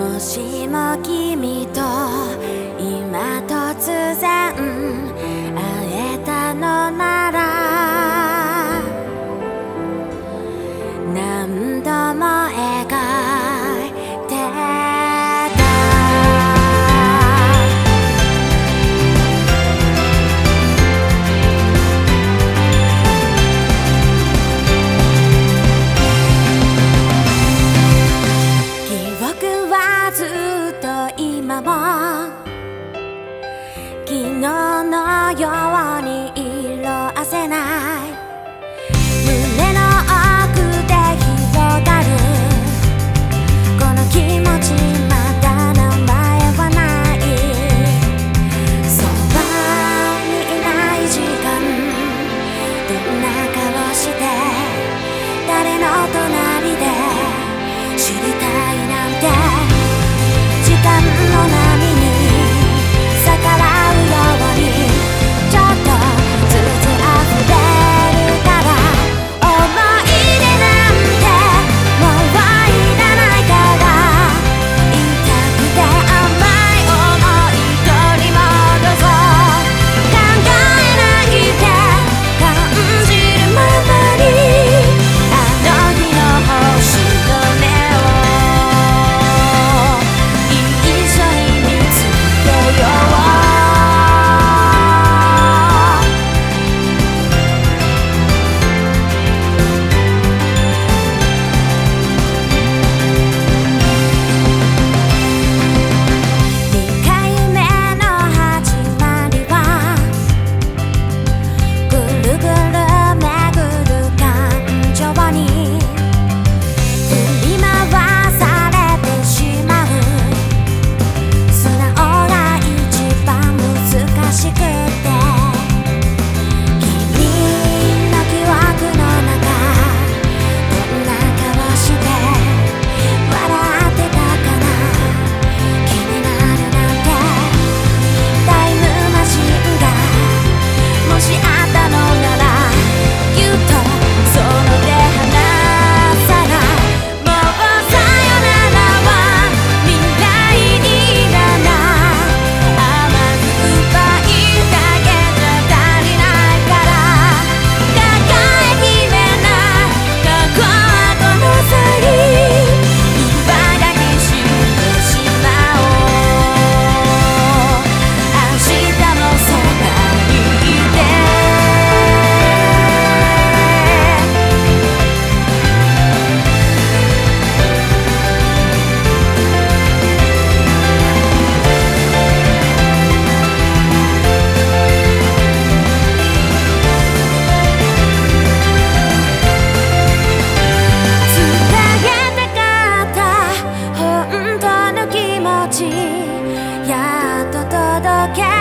もしも君と今昨日のように届け